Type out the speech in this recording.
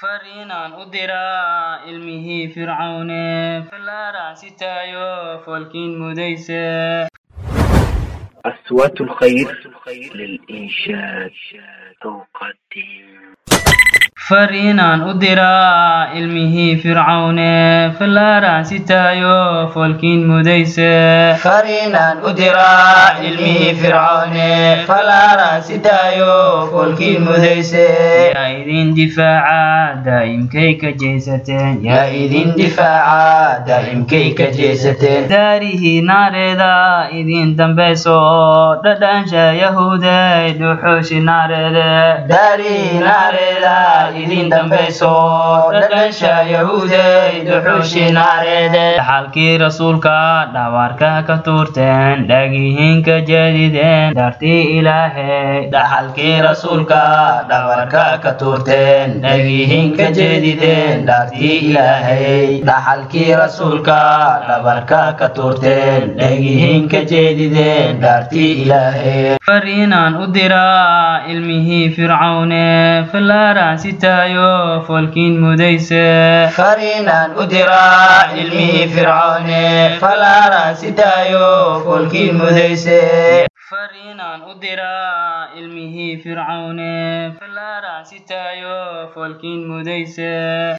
fariinaan u diraa ilmihii fircawne fallaaraan sitaayo foolkiin mudayse أصوات الخير للإنشاد تقدم fariinaan u diraa ilmihii fircawne fallaaraan sitaayo foolkiin mudayse fariinaan u diraa ilmihii fircoone falaaraan sitaayo foolkiin mudayse yaa idin difaaca daa'imkay ka jeesateen yaa idin difaaca daa'imkay ka jeesateen daarihii naareeda idin dambayso dhadhaansha yahuuday dhuxuushi naareede naareeda idin dambayso dhadhansha yahuuday duxuushi naareede dhaxalkii rasuulka dhawaarka ka tuurteen dhagihiin ka jeedideen daartii ilaahey dhaxalkii rasuulka dhabarka ka tuurteen dhagihiin ka jeedideen dhaartii ilaahay dhaxalkii rasuulka dhabarka ka tuurteen dhagihiin ka jeedideen dhaartii ilaahay fariinaan u diraa ilmihii fircawne fallaaraan sitaayo foolkiin mudayse fariinaan u diraa ilmihii fircoone falaaraan sitaayo foolkiin mudayse fariinaan u diraa ilmihii fircawne fallaaraan sitaayo foolkiin mudayse